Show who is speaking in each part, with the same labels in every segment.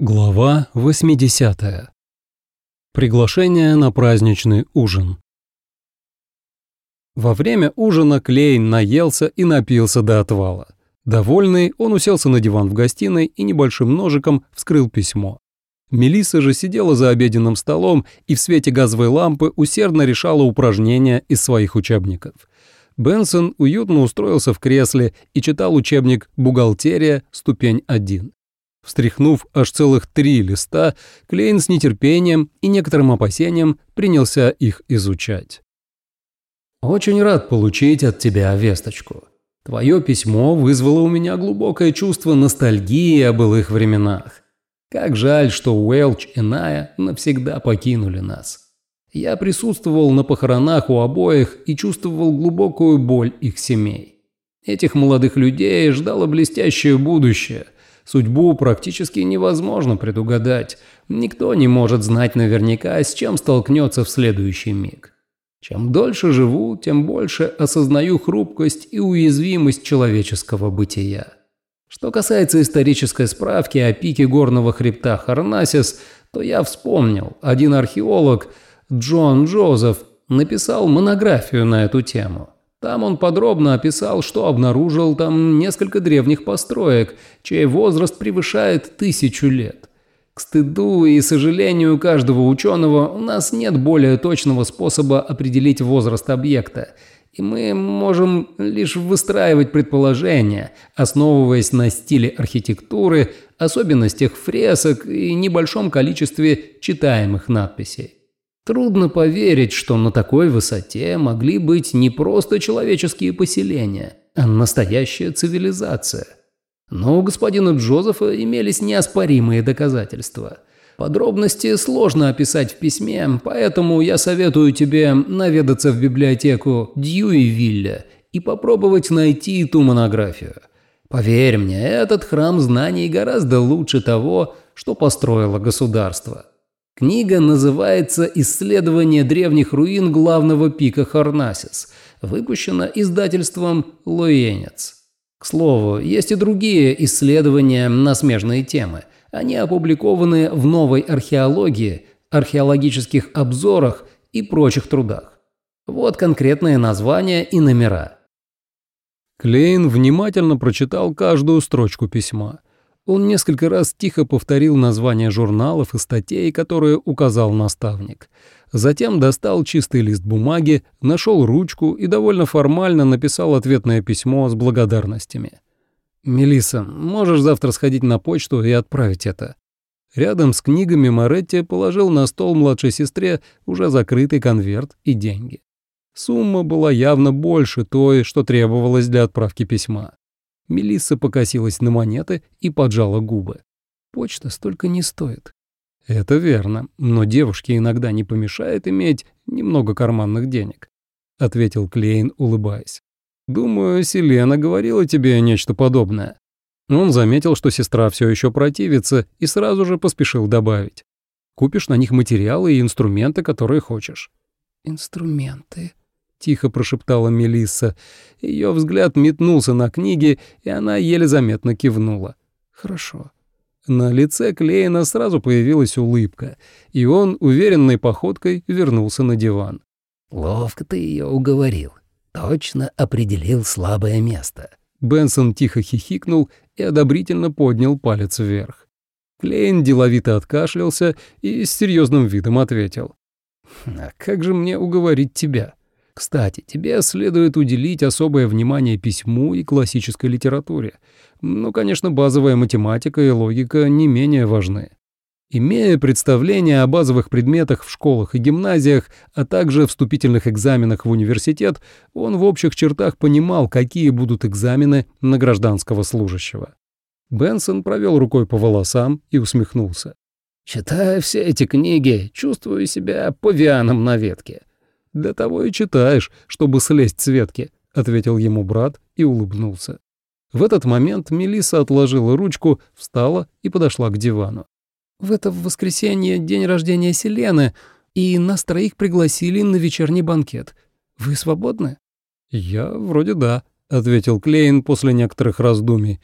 Speaker 1: Глава 80. Приглашение на праздничный ужин. Во время ужина Клейн наелся и напился до отвала. Довольный, он уселся на диван в гостиной и небольшим ножиком вскрыл письмо. Мелисса же сидела за обеденным столом и в свете газовой лампы усердно решала упражнения из своих учебников. Бенсон уютно устроился в кресле и читал учебник «Бухгалтерия. Ступень 1». Встряхнув аж целых три листа, Клейн с нетерпением и некоторым опасением принялся их изучать. «Очень рад получить от тебя весточку. Твое письмо вызвало у меня глубокое чувство ностальгии о былых временах. Как жаль, что Уэлч и Ная навсегда покинули нас. Я присутствовал на похоронах у обоих и чувствовал глубокую боль их семей. Этих молодых людей ждало блестящее будущее – Судьбу практически невозможно предугадать. Никто не может знать наверняка, с чем столкнется в следующий миг. Чем дольше живу, тем больше осознаю хрупкость и уязвимость человеческого бытия. Что касается исторической справки о пике горного хребта Харнасис, то я вспомнил, один археолог, Джон Джозеф, написал монографию на эту тему. Там он подробно описал, что обнаружил там несколько древних построек, чей возраст превышает тысячу лет. К стыду и сожалению каждого ученого у нас нет более точного способа определить возраст объекта, и мы можем лишь выстраивать предположения, основываясь на стиле архитектуры, особенностях фресок и небольшом количестве читаемых надписей. Трудно поверить, что на такой высоте могли быть не просто человеческие поселения, а настоящая цивилизация. Но у господина Джозефа имелись неоспоримые доказательства. Подробности сложно описать в письме, поэтому я советую тебе наведаться в библиотеку Дьюивилля и попробовать найти ту монографию. Поверь мне, этот храм знаний гораздо лучше того, что построило государство. Книга называется «Исследование древних руин главного пика Харнасис», выпущена издательством «Лоенец». К слову, есть и другие исследования на смежные темы. Они опубликованы в «Новой археологии», археологических обзорах и прочих трудах. Вот конкретные названия и номера. Клейн внимательно прочитал каждую строчку письма. Он несколько раз тихо повторил названия журналов и статей, которые указал наставник. Затем достал чистый лист бумаги, нашел ручку и довольно формально написал ответное письмо с благодарностями. Мелиса, можешь завтра сходить на почту и отправить это?» Рядом с книгами Моретти положил на стол младшей сестре уже закрытый конверт и деньги. Сумма была явно больше той, что требовалось для отправки письма. Мелисса покосилась на монеты и поджала губы. Почта столько не стоит. Это верно, но девушке иногда не помешает иметь немного карманных денег, ответил Клейн, улыбаясь. Думаю, Селена говорила тебе нечто подобное. Он заметил, что сестра все еще противится, и сразу же поспешил добавить. Купишь на них материалы и инструменты, которые хочешь. Инструменты, — тихо прошептала Мелисса. Ее взгляд метнулся на книги, и она еле заметно кивнула. «Хорошо». На лице Клейна сразу появилась улыбка, и он уверенной походкой вернулся на диван.
Speaker 2: «Ловко ты ее уговорил. Точно определил слабое место».
Speaker 1: Бенсон тихо хихикнул и одобрительно поднял палец вверх. Клейн деловито откашлялся и с серьезным видом ответил. «А как же мне уговорить тебя?» Кстати, тебе следует уделить особое внимание письму и классической литературе. Ну, конечно, базовая математика и логика не менее важны. Имея представление о базовых предметах в школах и гимназиях, а также вступительных экзаменах в университет, он в общих чертах понимал, какие будут экзамены на гражданского служащего. Бенсон провел рукой по волосам и усмехнулся.
Speaker 2: «Читая все эти книги, чувствую себя павианом на ветке.
Speaker 1: «Для того и читаешь, чтобы слезть с ветки», — ответил ему брат и улыбнулся. В этот момент Мелиса отложила ручку, встала и подошла к дивану. «В это воскресенье день рождения Селены, и нас троих пригласили на вечерний банкет. Вы свободны?» «Я вроде да», — ответил Клейн после некоторых раздумий.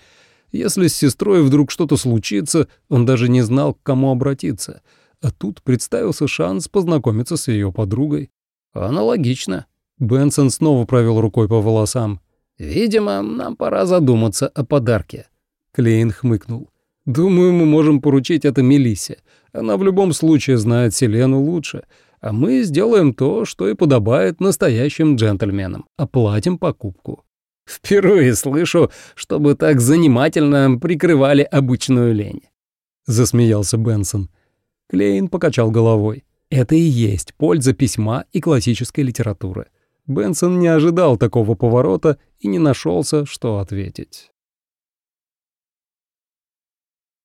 Speaker 1: Если с сестрой вдруг что-то случится, он даже не знал, к кому обратиться. А тут представился шанс познакомиться с ее подругой.
Speaker 2: Аналогично.
Speaker 1: Бенсон снова провел рукой по волосам.
Speaker 2: Видимо, нам пора задуматься о подарке.
Speaker 1: Клейн хмыкнул. «Думаю, мы можем поручить это Мелиссе. Она в любом случае знает Селену лучше. А мы сделаем то, что и подобает настоящим джентльменам. Оплатим покупку».
Speaker 2: «Впервые слышу, чтобы так занимательно прикрывали обычную лень», —
Speaker 1: засмеялся Бенсон. Клейн покачал головой. Это и есть польза письма и классической литературы. Бенсон не ожидал такого поворота и не нашелся, что ответить.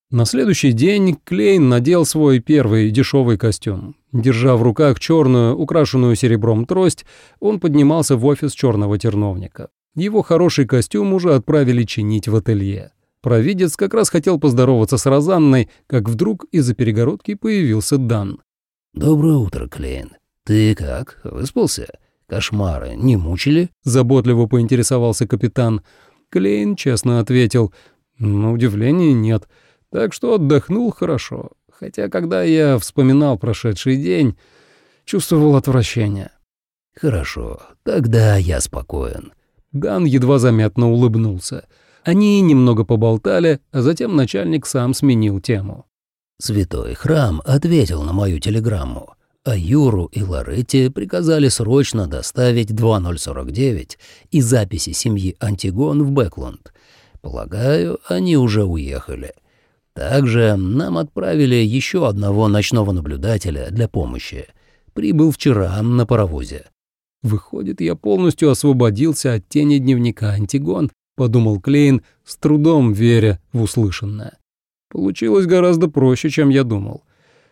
Speaker 1: На следующий день Клейн надел свой первый дешевый костюм. Держа в руках черную, украшенную серебром трость, он поднимался в офис черного терновника. Его хороший костюм уже отправили чинить в ателье. Провидец как раз хотел поздороваться с Розанной, как вдруг из-за перегородки появился Дан.
Speaker 2: «Доброе утро, Клейн. Ты как, выспался? Кошмары не мучили?»
Speaker 1: Заботливо поинтересовался капитан. Клейн честно ответил. «На удивление нет». Так что отдохнул хорошо, хотя когда я вспоминал прошедший день, чувствовал отвращение.
Speaker 2: «Хорошо, тогда я спокоен».
Speaker 1: Дан едва заметно улыбнулся. Они немного поболтали, а затем начальник сам сменил тему.
Speaker 2: «Святой храм ответил на мою телеграмму, а Юру и Лоретти приказали срочно доставить 2049 и записи семьи Антигон в Бэкланд. Полагаю, они уже уехали». Также нам отправили еще одного ночного наблюдателя для помощи. Прибыл вчера на паровозе.
Speaker 1: «Выходит, я полностью освободился от тени дневника Антигон», — подумал Клейн, с трудом веря в услышанное. Получилось гораздо проще, чем я думал.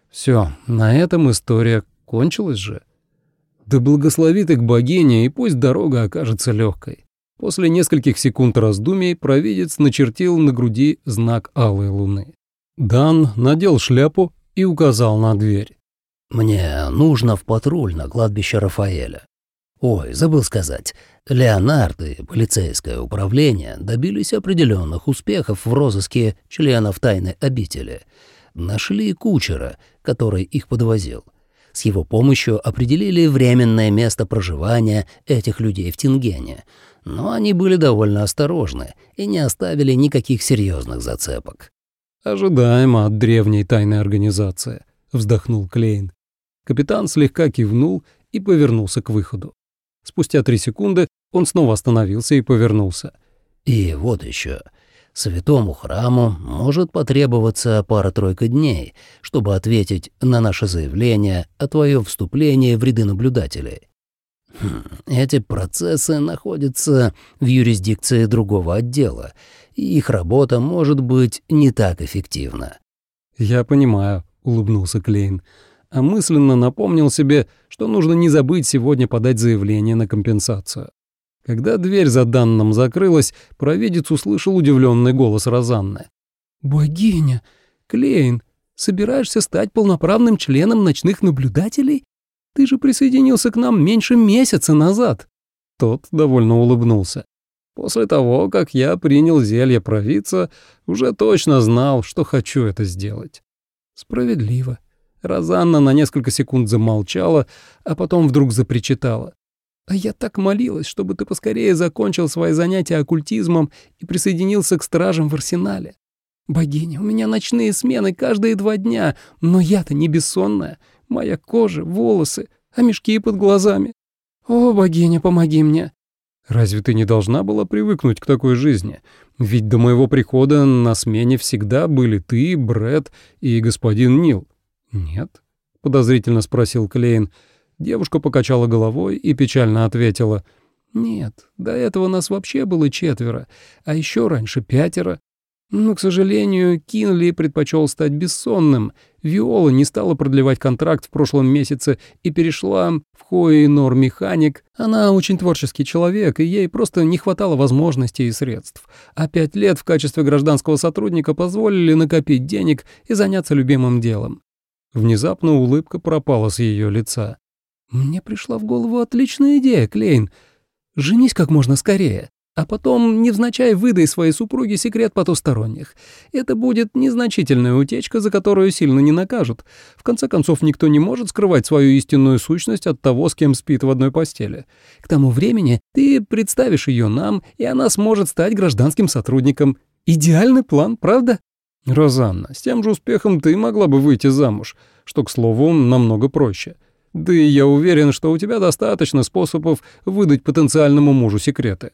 Speaker 1: Все, на этом история кончилась же. Да благословит их богиня, и пусть дорога окажется легкой. После нескольких секунд раздумий провидец начертил на груди знак алой луны. Дан надел шляпу и указал на дверь.
Speaker 2: «Мне нужно в патруль на кладбище Рафаэля. Ой, забыл сказать, Леонард и полицейское управление добились определенных успехов в розыске членов тайной обители. Нашли кучера, который их подвозил. С его помощью определили временное место проживания этих людей в Тингене, но они были довольно осторожны и не оставили никаких серьезных зацепок.
Speaker 1: «Ожидаемо от древней тайной организации», — вздохнул Клейн. Капитан слегка кивнул и повернулся к выходу. Спустя три секунды он снова остановился и повернулся.
Speaker 2: «И вот еще. Святому храму может потребоваться пара-тройка дней, чтобы ответить на наше заявление о твоем вступлении в ряды наблюдателей. Хм, эти процессы находятся в юрисдикции другого отдела, и их работа может быть не так эффективна.
Speaker 1: «Я понимаю», — улыбнулся Клейн, а мысленно напомнил себе, что нужно не забыть сегодня подать заявление на компенсацию. Когда дверь за данным закрылась, провидец услышал удивленный голос Розанны. «Богиня! Клейн, собираешься стать полноправным членом ночных наблюдателей? Ты же присоединился к нам меньше месяца назад». Тот довольно улыбнулся. После того, как я принял зелье провидца, уже точно знал, что хочу это сделать. Справедливо. Розанна на несколько секунд замолчала, а потом вдруг запричитала. «А я так молилась, чтобы ты поскорее закончил свои занятия оккультизмом и присоединился к стражам в арсенале. Богиня, у меня ночные смены каждые два дня, но я-то не бессонная. Моя кожа, волосы, а мешки под глазами. О, богиня, помоги мне. Разве ты не должна была привыкнуть к такой жизни? Ведь до моего прихода на смене всегда были ты, Брэд и господин Нил. Нет? Подозрительно спросил Клейн. Девушка покачала головой и печально ответила. «Нет, до этого нас вообще было четверо, а еще раньше пятеро. Но, к сожалению, Кинли предпочел стать бессонным. Виола не стала продлевать контракт в прошлом месяце и перешла в Хоинор Механик. Она очень творческий человек, и ей просто не хватало возможностей и средств. А пять лет в качестве гражданского сотрудника позволили накопить денег и заняться любимым делом. Внезапно улыбка пропала с ее лица. «Мне пришла в голову отличная идея, Клейн. Женись как можно скорее. а потом невзначай выдай своей супруге секрет потусторонних. Это будет незначительная утечка, за которую сильно не накажут. В конце концов, никто не может скрывать свою истинную сущность от того, с кем спит в одной постели. К тому времени ты представишь ее нам, и она сможет стать гражданским сотрудником. Идеальный план, правда? Розанна, с тем же успехом ты могла бы выйти замуж, что, к слову, намного проще. Да и я уверен, что у тебя достаточно способов выдать потенциальному мужу секреты.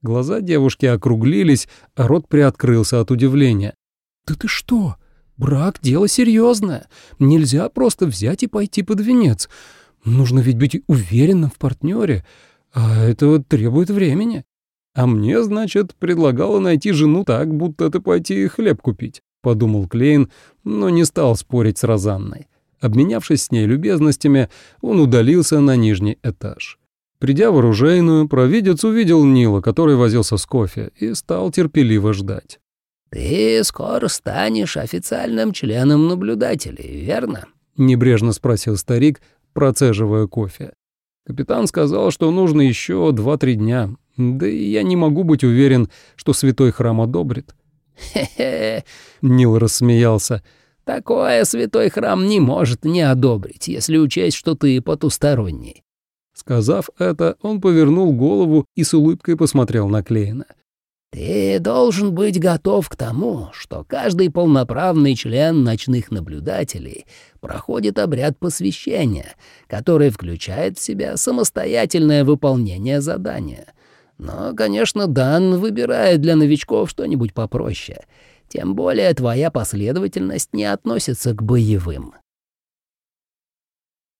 Speaker 1: Глаза девушки округлились, а рот приоткрылся от удивления. «Да ты что? Брак — дело серьезное. Нельзя просто взять и пойти под венец. Нужно ведь быть уверенным в партнере, а это требует времени. А мне, значит, предлагала найти жену так, будто это пойти хлеб купить», — подумал Клейн, но не стал спорить с Розанной. Обменявшись с ней любезностями, он удалился на нижний этаж. Придя в оружейную, провидец увидел Нила, который возился с кофе, и стал терпеливо ждать.
Speaker 2: «Ты скоро станешь официальным членом наблюдателей, верно?»
Speaker 1: — небрежно спросил старик, процеживая кофе. Капитан сказал, что нужно еще два-три дня, да и я не могу быть уверен, что святой храм одобрит.
Speaker 2: «Хе-хе», —
Speaker 1: Нил рассмеялся, —
Speaker 2: «такое святой храм не может не одобрить, если учесть, что ты потусторонний.
Speaker 1: Сказав это, он повернул голову и с улыбкой посмотрел на Клейна.
Speaker 2: «Ты должен быть готов к тому, что каждый полноправный член ночных наблюдателей проходит обряд посвящения, который включает в себя самостоятельное выполнение задания. Но, конечно, Дан выбирает для новичков что-нибудь попроще. Тем более твоя последовательность не относится к боевым».